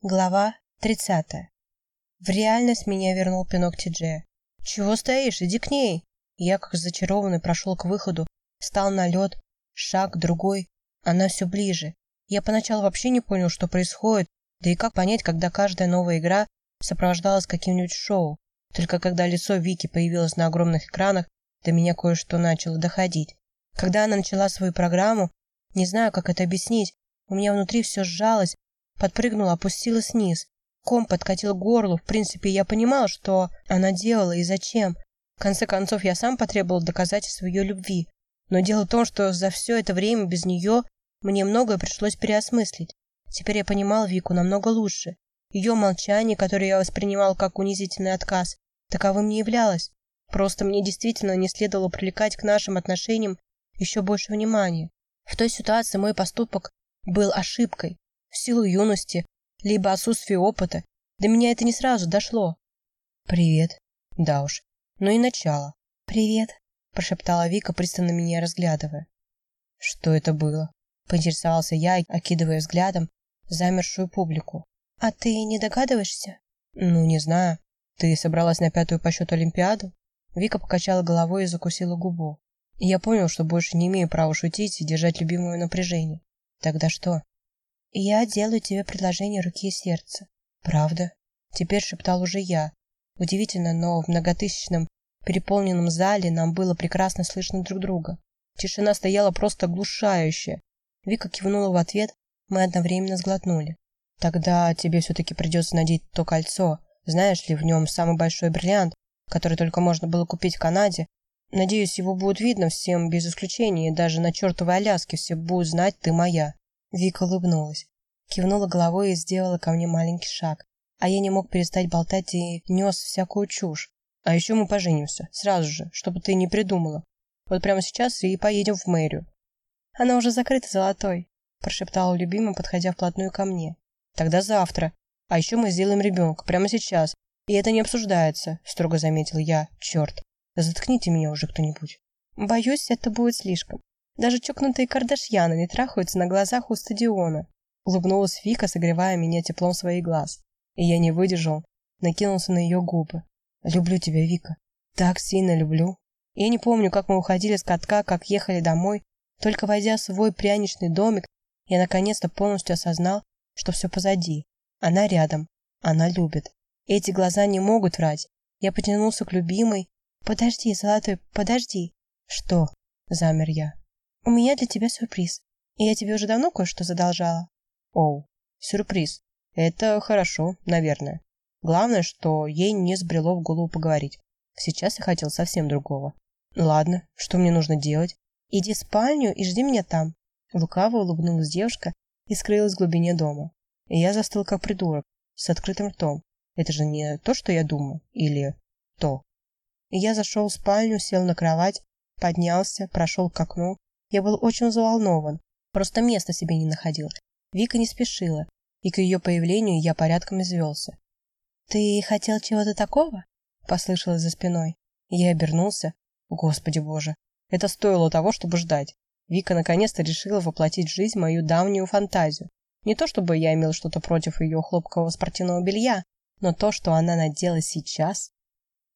Глава 30. В реальность меня вернул пинок Тиджея. «Чего стоишь? Иди к ней!» Я, как зачарованный, прошел к выходу, встал на лед, шаг, другой. Она все ближе. Я поначалу вообще не понял, что происходит, да и как понять, когда каждая новая игра сопровождалась каким-нибудь шоу. Только когда лицо Вики появилось на огромных экранах, до меня кое-что начало доходить. Когда она начала свою программу, не знаю, как это объяснить, у меня внутри все сжалось, подпрыгнула, опустилась вниз. Ком подкатил к горлу. В принципе, я понимала, что она делала и зачем. В конце концов, я сам потребовал доказательств ее любви. Но дело в том, что за все это время без нее мне многое пришлось переосмыслить. Теперь я понимал Вику намного лучше. Ее молчание, которое я воспринимал как унизительный отказ, таковым не являлось. Просто мне действительно не следовало привлекать к нашим отношениям еще больше внимания. В той ситуации мой поступок был ошибкой, в силу юности, либо отсутствия опыта. До меня это не сразу дошло. «Привет». Да уж. Ну и начало. «Привет», – прошептала Вика, пристально меня разглядывая. «Что это было?» – поинтересовался я, окидывая взглядом замершую публику. «А ты не догадываешься?» «Ну, не знаю. Ты собралась на пятую по счету Олимпиаду?» Вика покачала головой и закусила губу. Я понял, что больше не имею права шутить и держать любимое напряжение. Тогда что? «Я делаю тебе предложение руки и сердца». «Правда?» Теперь шептал уже я. Удивительно, но в многотысячном переполненном зале нам было прекрасно слышно друг друга. Тишина стояла просто оглушающая. Вика кивнула в ответ, мы одновременно сглотнули. «Тогда тебе все-таки придется надеть то кольцо. Знаешь ли, в нем самый большой бриллиант, который только можно было купить в Канаде. Надеюсь, его будет видно всем без исключения, даже на чертовой Аляске все будут знать, ты моя». Вика улыбнулась, кивнула головой и сделала ко мне маленький шаг. А я не мог перестать болтать и нес всякую чушь. А еще мы поженимся, сразу же, чтобы ты не придумала. Вот прямо сейчас и поедем в мэрию. Она уже закрыта золотой, прошептала любимая, подходя вплотную ко мне. Тогда завтра. А еще мы сделаем ребенка, прямо сейчас. И это не обсуждается, строго заметил я. Черт, заткните меня уже кто-нибудь. Боюсь, это будет слишком. Даже чокнутые кардашьяны не трахаются на глазах у стадиона. Улыбнулась Вика, согревая меня теплом своих глаз. И я не выдержал, накинулся на ее губы. «Люблю тебя, Вика. Так сильно люблю». Я не помню, как мы уходили с катка, как ехали домой. Только войдя в свой пряничный домик, я наконец-то полностью осознал, что все позади. Она рядом. Она любит. Эти глаза не могут врать. Я потянулся к любимой. «Подожди, золотой, подожди!» «Что?» – замер я. У меня для тебя сюрприз. И я тебе уже давно кое-что задолжала. Оу, сюрприз. Это хорошо, наверное. Главное, что ей не сбрело в голову поговорить. Сейчас я хотел совсем другого. Ладно, что мне нужно делать? Иди в спальню и жди меня там. Лукаво улыбнулась девушка и скрылась в глубине дома. И я застыл как придурок, с открытым ртом. Это же не то, что я думаю, или то. И я зашел в спальню, сел на кровать, поднялся, прошел к окну я был очень взволнован, просто места себе не находил. Вика не спешила, и к ее появлению я порядком извелся. «Ты хотел чего-то такого?» – послышалось за спиной. Я обернулся. Господи боже, это стоило того, чтобы ждать. Вика наконец-то решила воплотить в жизнь мою давнюю фантазию. Не то чтобы я имел что-то против ее хлопкового спортивного белья, но то, что она надела сейчас...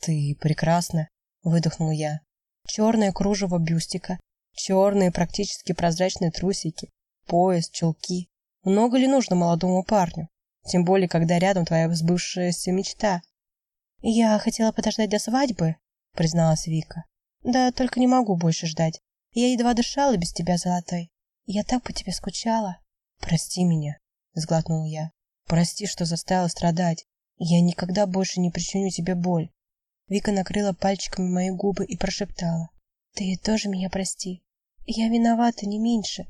«Ты прекрасна», — выдохнул я. Черное кружево бюстика, Черные, практически прозрачные трусики, пояс, чулки. Много ли нужно молодому парню? Тем более, когда рядом твоя сбывшаяся мечта. «Я хотела подождать до свадьбы», — призналась Вика. «Да только не могу больше ждать. Я едва дышала без тебя, Золотой. Я так по тебе скучала». «Прости меня», — сглотнул я. «Прости, что заставила страдать. Я никогда больше не причиню тебе боль». Вика накрыла пальчиками мои губы и прошептала. «Ты тоже меня прости. Я виновата не меньше.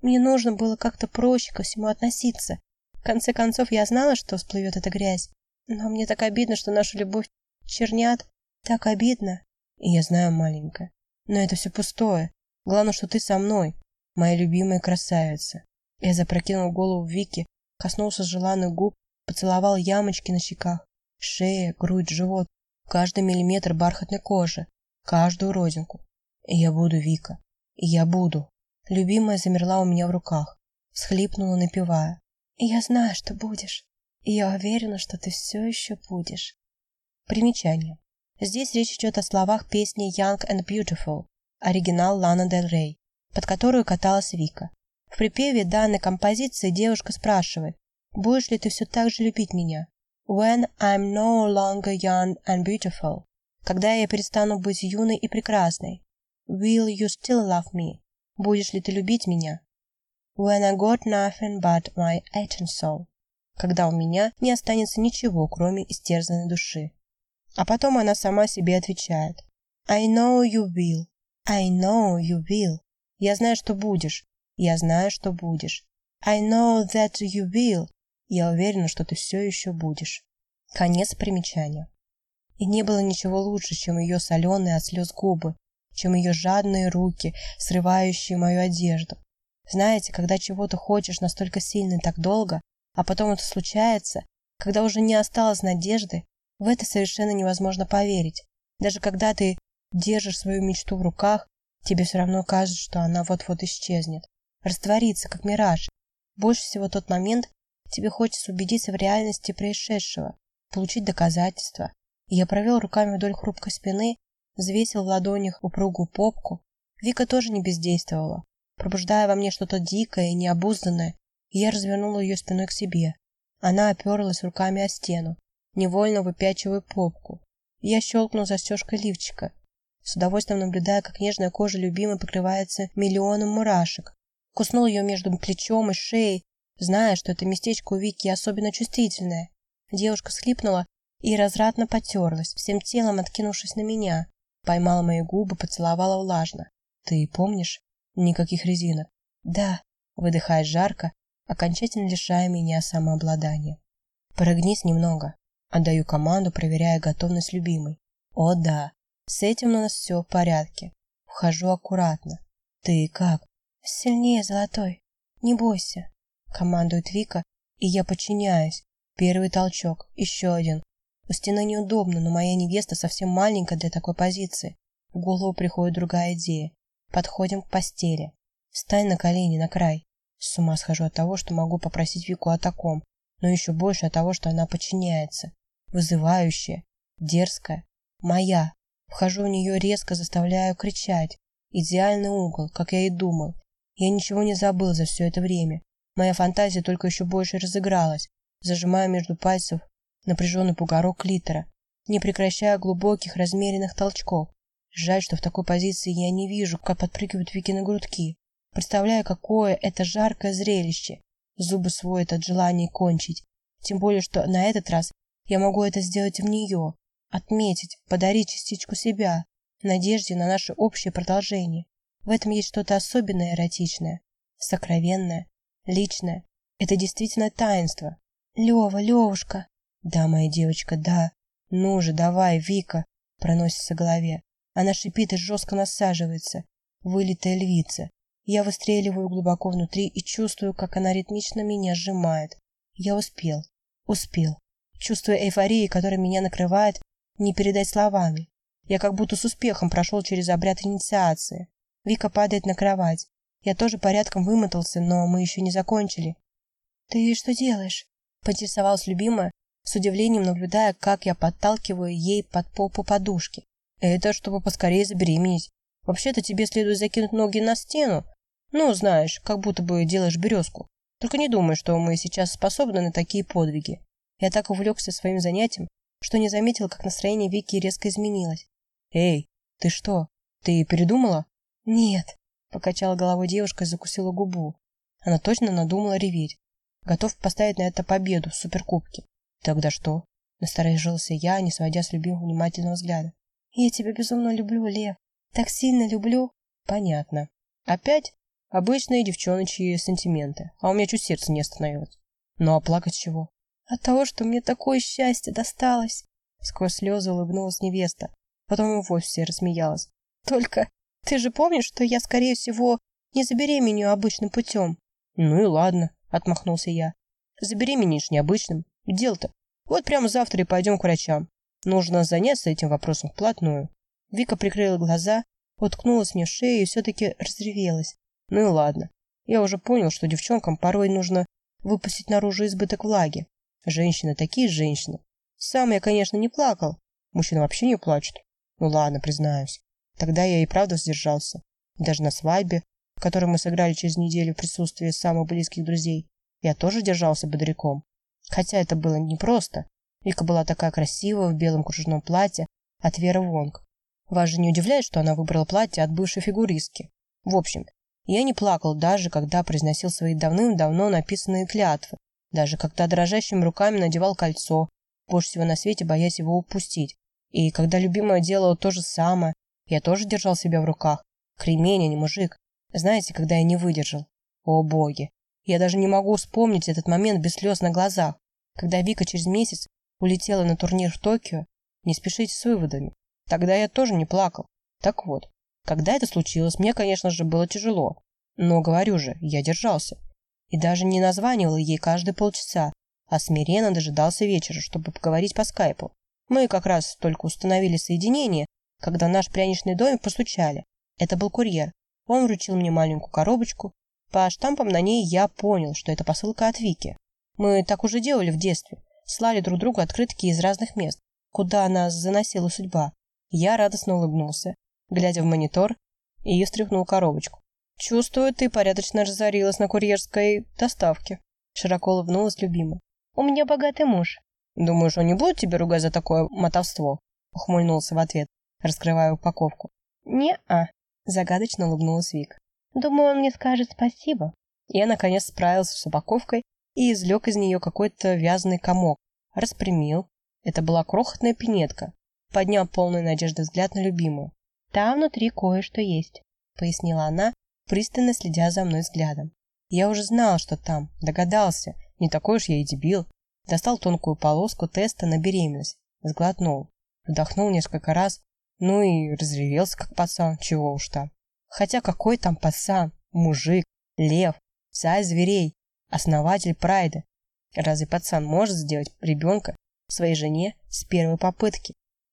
Мне нужно было как-то проще ко всему относиться. В конце концов, я знала, что всплывет эта грязь. Но мне так обидно, что нашу любовь чернят. Так обидно. И я знаю, маленькая. Но это все пустое. Главное, что ты со мной, моя любимая красавица. Я запрокинул голову Вики, коснулся желанных губ, поцеловал ямочки на щеках, шея, грудь, живот, каждый миллиметр бархатной кожи, каждую родинку. И я буду Вика. «Я буду». Любимая замерла у меня в руках, всхлипнула, напевая. «Я знаю, что будешь. И я уверена, что ты все еще будешь. Примечание. Здесь речь идет о словах песни Young and Beautiful, оригинал Лана Дель Рей, под которую каталась Вика. В припеве данной композиции девушка спрашивает, будешь ли ты все так же любить меня? When I'm no longer young and beautiful. Когда я перестану быть юной и прекрасной. Will you still love me? Будешь ли ты любить меня? When I got nothing but my aching soul. Когда у меня не останется ничего, кроме истерзанной души. А потом она сама себе отвечает. I know you will. I know you will. Я знаю, что будешь. Я знаю, что будешь. I know that you will. Я уверена, что ты все еще будешь. Конец примечания. И не было ничего лучше, чем ее соленые от слез губы, чем ее жадные руки, срывающие мою одежду. Знаете, когда чего-то хочешь настолько сильно и так долго, а потом это случается, когда уже не осталось надежды, в это совершенно невозможно поверить. Даже когда ты держишь свою мечту в руках, тебе все равно кажется, что она вот-вот исчезнет. Растворится, как мираж. Больше всего тот момент, тебе хочется убедиться в реальности происшедшего, получить доказательства. И я провел руками вдоль хрупкой спины, взвесил в ладонях упругую попку. Вика тоже не бездействовала, пробуждая во мне что-то дикое и необузданное, я развернула ее спиной к себе. Она оперлась руками о стену, невольно выпячивая попку. Я щелкнул застежкой лифчика, с удовольствием наблюдая, как нежная кожа любимой покрывается миллионом мурашек. Куснул ее между плечом и шеей, зная, что это местечко у Вики особенно чувствительное. Девушка схлипнула и разратно потерлась, всем телом откинувшись на меня. Поймала мои губы, поцеловала влажно. «Ты помнишь? Никаких резинок?» «Да», выдыхая жарко, окончательно лишая меня самообладания. «Прогнись немного», Отдаю команду, проверяя готовность любимой. О да, с этим у нас все в порядке. Вхожу аккуратно. Ты как? Сильнее, Золотой. Не бойся. Командует Вика, и я подчиняюсь. Первый толчок, еще один. У стены неудобно, но моя невеста совсем маленькая для такой позиции. В голову приходит другая идея. Подходим к постели. Встань на колени, на край. С ума схожу от того, что могу попросить Вику о таком, но еще больше от того, что она подчиняется вызывающая, дерзкая, моя. Вхожу в нее резко, заставляю кричать. Идеальный угол, как я и думал. Я ничего не забыл за все это время. Моя фантазия только еще больше разыгралась, зажимая между пальцев напряженный бугорок клитора, не прекращая глубоких размеренных толчков. Жаль, что в такой позиции я не вижу, как подпрыгивают Вики на грудки. Представляю, какое это жаркое зрелище. Зубы своят от желания кончить. Тем более, что на этот раз я могу это сделать в нее, отметить, подарить частичку себя, надежде на наше общее продолжение. В этом есть что-то особенное эротичное, сокровенное, личное. Это действительно таинство. Лева, Левушка. Да, моя девочка, да. Ну же, давай, Вика, проносится в голове. Она шипит и жестко насаживается. Вылитая львица. Я выстреливаю глубоко внутри и чувствую, как она ритмично меня сжимает. Я успел. Успел. Чувствуя эйфории, которая меня накрывает, не передать словами. Я как будто с успехом прошел через обряд инициации. Вика падает на кровать. Я тоже порядком вымотался, но мы еще не закончили. «Ты что делаешь?» — поинтересовалась любимая, с удивлением наблюдая, как я подталкиваю ей под попу подушки. «Это чтобы поскорее забеременеть. Вообще-то тебе следует закинуть ноги на стену. Ну, знаешь, как будто бы делаешь березку. Только не думай, что мы сейчас способны на такие подвиги. Я так увлекся своим занятием, что не заметил, как настроение Вики резко изменилось. «Эй, ты что? Ты передумала?» «Нет», — покачала головой девушка и закусила губу. Она точно надумала реветь. Готов поставить на это победу в суперкубке. «Тогда что?» — насторожился я, не сводя с любимого внимательного взгляда. «Я тебя безумно люблю, Лев. Так сильно люблю». «Понятно. Опять обычные девчоночьи сантименты, а у меня чуть сердце не остановилось. Ну а плакать чего? От того, что мне такое счастье досталось. Сквозь слезы улыбнулась невеста. Потом и вовсе рассмеялась. Только ты же помнишь, что я, скорее всего, не забеременею обычным путем? Ну и ладно, отмахнулся я. Забеременеешь необычным. Дел-то. Вот прямо завтра и пойдем к врачам. Нужно заняться этим вопросом вплотную. Вика прикрыла глаза, уткнулась мне в шею и все-таки разревелась. Ну и ладно. Я уже понял, что девчонкам порой нужно выпустить наружу избыток влаги. Женщины такие женщины. Сам я, конечно, не плакал. Мужчина вообще не плачет. Ну ладно, признаюсь. Тогда я и правда сдержался. Даже на свадьбе, которую мы сыграли через неделю в присутствии самых близких друзей, я тоже держался бодряком. Хотя это было непросто. Вика была такая красивая в белом кружевном платье от Веры Вонг. Вас же не удивляет, что она выбрала платье от бывшей фигуристки. В общем, я не плакал даже, когда произносил свои давным-давно написанные клятвы, даже когда дрожащими руками надевал кольцо, больше всего на свете боясь его упустить. И когда любимое делало то же самое, я тоже держал себя в руках. Кремень, а не мужик. Знаете, когда я не выдержал? О боги! Я даже не могу вспомнить этот момент без слез на глазах, когда Вика через месяц улетела на турнир в Токио. Не спешите с выводами. Тогда я тоже не плакал. Так вот, когда это случилось, мне, конечно же, было тяжело. Но, говорю же, я держался. И даже не названивал ей каждые полчаса, а смиренно дожидался вечера, чтобы поговорить по скайпу. Мы как раз только установили соединение, когда наш пряничный домик постучали. Это был курьер. Он вручил мне маленькую коробочку. По штампам на ней я понял, что это посылка от Вики. Мы так уже делали в детстве. Слали друг другу открытки из разных мест, куда нас заносила судьба. Я радостно улыбнулся, глядя в монитор, и встряхнул коробочку. «Чувствую, ты порядочно разорилась на курьерской доставке», широко улыбнулась любимая. «У меня богатый муж». «Думаешь, он не будет тебя ругать за такое мотовство?» ухмыльнулся в ответ, раскрывая упаковку. «Не-а», загадочно улыбнулась Вик. «Думаю, он мне скажет спасибо». Я, наконец, справился с упаковкой и извлек из нее какой-то вязаный комок. Распрямил. Это была крохотная пинетка, подняв полный надежды взгляд на любимую. «Там внутри кое-что есть», — пояснила она, пристально следя за мной взглядом. Я уже знал, что там, догадался, не такой уж я и дебил. Достал тонкую полоску теста на беременность, сглотнул, вдохнул несколько раз, ну и разревелся, как пацан, чего уж там. Хотя какой там пацан, мужик, лев, царь зверей, основатель прайда. Разве пацан может сделать ребенка своей жене с первой попытки?